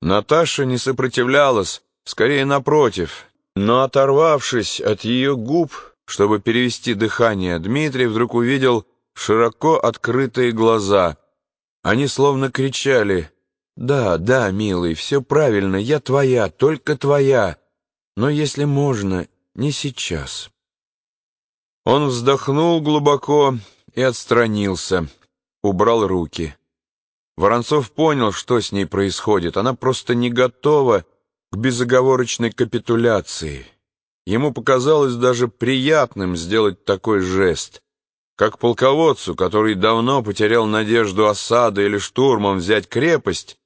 Наташа не сопротивлялась, скорее напротив, но оторвавшись от ее губ, чтобы перевести дыхание, Дмитрий вдруг увидел широко открытые глаза. Они словно кричали «Да, да, милый, все правильно, я твоя, только твоя, но если можно, не сейчас». Он вздохнул глубоко и отстранился, убрал руки. Воронцов понял, что с ней происходит. Она просто не готова к безоговорочной капитуляции. Ему показалось даже приятным сделать такой жест, как полководцу, который давно потерял надежду осады или штурмом взять крепость,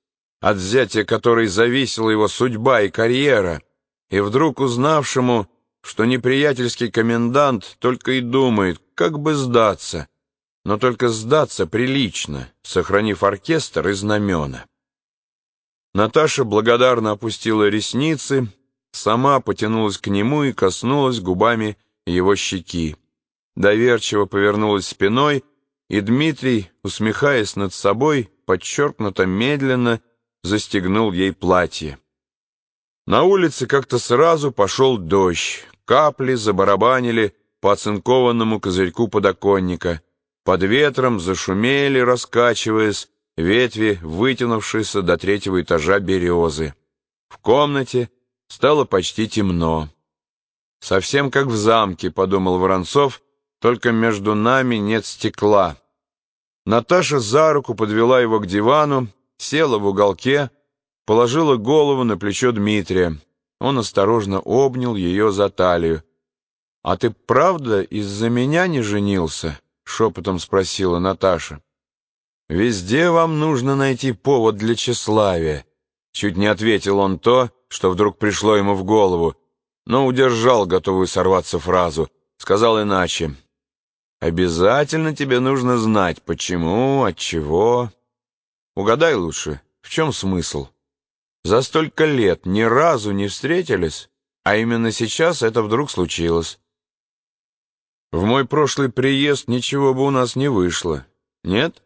от взятия которой зависела его судьба и карьера, и вдруг узнавшему, что неприятельский комендант только и думает, как бы сдаться, но только сдаться прилично, сохранив оркестр и знамена. Наташа благодарно опустила ресницы, сама потянулась к нему и коснулась губами его щеки. Доверчиво повернулась спиной, и Дмитрий, усмехаясь над собой, подчеркнуто медленно застегнул ей платье. На улице как-то сразу пошел дождь, капли забарабанили по оцинкованному козырьку подоконника — под ветром зашумели, раскачиваясь, ветви, вытянувшиеся до третьего этажа березы. В комнате стало почти темно. «Совсем как в замке», — подумал Воронцов, «только между нами нет стекла». Наташа за руку подвела его к дивану, села в уголке, положила голову на плечо Дмитрия. Он осторожно обнял ее за талию. «А ты правда из-за меня не женился?» — шепотом спросила Наташа. «Везде вам нужно найти повод для тщеславия», — чуть не ответил он то, что вдруг пришло ему в голову, но удержал готовую сорваться фразу, сказал иначе. «Обязательно тебе нужно знать, почему, от чего. Угадай лучше, в чем смысл? За столько лет ни разу не встретились, а именно сейчас это вдруг случилось. В мой прошлый приезд ничего бы у нас не вышло. Нет?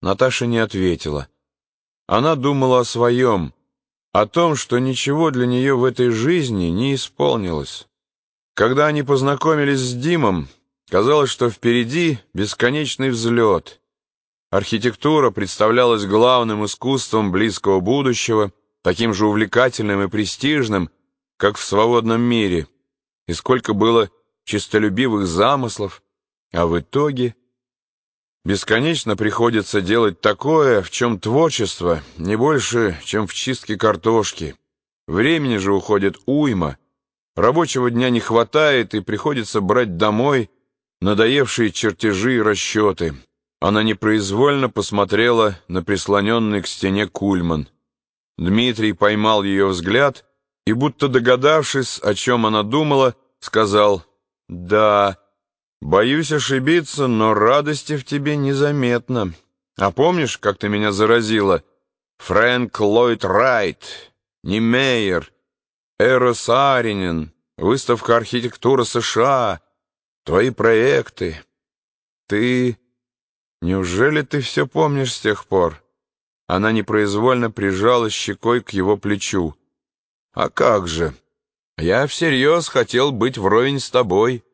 Наташа не ответила. Она думала о своем, о том, что ничего для нее в этой жизни не исполнилось. Когда они познакомились с Димом, казалось, что впереди бесконечный взлет. Архитектура представлялась главным искусством близкого будущего, таким же увлекательным и престижным, как в свободном мире. И сколько было чистолюбивых замыслов, а в итоге бесконечно приходится делать такое, в чем творчество не больше, чем в чистке картошки. Времени же уходит уйма, рабочего дня не хватает и приходится брать домой надоевшие чертежи и расчеты. Она непроизвольно посмотрела на прислоненный к стене кульман. Дмитрий поймал ее взгляд и, будто догадавшись, о чем она думала, сказал «Да, боюсь ошибиться, но радости в тебе незаметно. А помнишь, как ты меня заразила? Фрэнк Ллойд Райт, Немейер, Эрос Аринин, выставка архитектуры США, твои проекты. Ты... Неужели ты все помнишь с тех пор?» Она непроизвольно прижала щекой к его плечу. «А как же?» Я всерьез хотел быть вровень с тобой.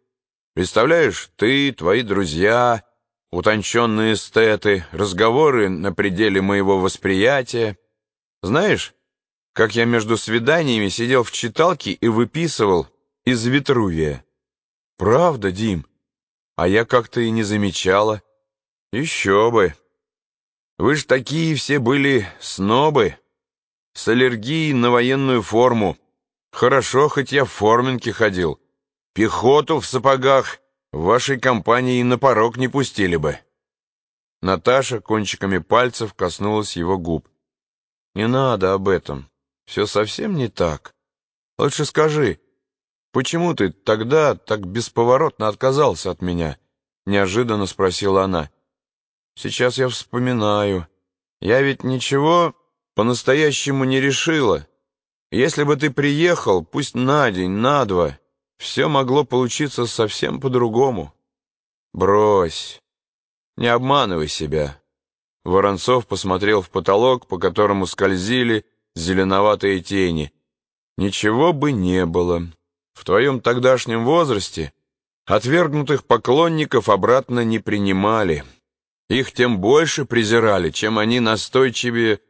Представляешь, ты, твои друзья, утонченные эстеты, разговоры на пределе моего восприятия. Знаешь, как я между свиданиями сидел в читалке и выписывал из Витрувия. Правда, Дим? А я как-то и не замечала. Еще бы. Вы ж такие все были снобы, с аллергией на военную форму. Хорошо, хоть я в форменке ходил. Пехоту в сапогах вашей компании на порог не пустили бы. Наташа кончиками пальцев коснулась его губ. Не надо об этом. Все совсем не так. Лучше скажи, почему ты тогда так бесповоротно отказался от меня? Неожиданно спросила она. Сейчас я вспоминаю. Я ведь ничего по-настоящему не решила. Если бы ты приехал, пусть на день, на два, все могло получиться совсем по-другому. Брось, не обманывай себя. Воронцов посмотрел в потолок, по которому скользили зеленоватые тени. Ничего бы не было. В твоем тогдашнем возрасте отвергнутых поклонников обратно не принимали. Их тем больше презирали, чем они настойчивее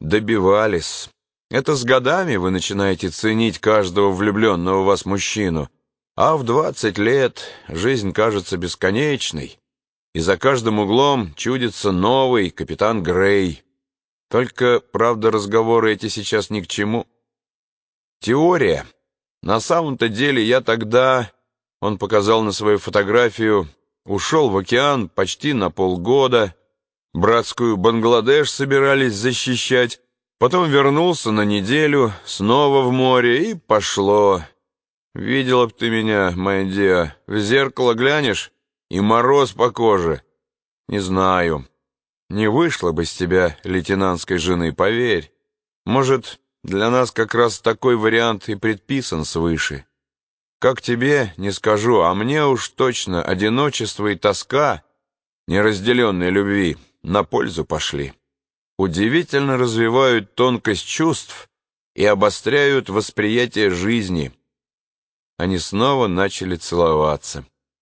добивались. Это с годами вы начинаете ценить каждого влюбленного в вас мужчину, а в двадцать лет жизнь кажется бесконечной, и за каждым углом чудится новый капитан Грей. Только, правда, разговоры эти сейчас ни к чему. Теория. На самом-то деле я тогда, он показал на свою фотографию, ушел в океан почти на полгода, братскую Бангладеш собирались защищать, потом вернулся на неделю, снова в море, и пошло. Видела б ты меня, моя в зеркало глянешь, и мороз по коже. Не знаю, не вышло бы с тебя лейтенантской жены, поверь. Может, для нас как раз такой вариант и предписан свыше. Как тебе, не скажу, а мне уж точно одиночество и тоска, неразделенной любви, на пользу пошли. Удивительно развивают тонкость чувств и обостряют восприятие жизни. Они снова начали целоваться.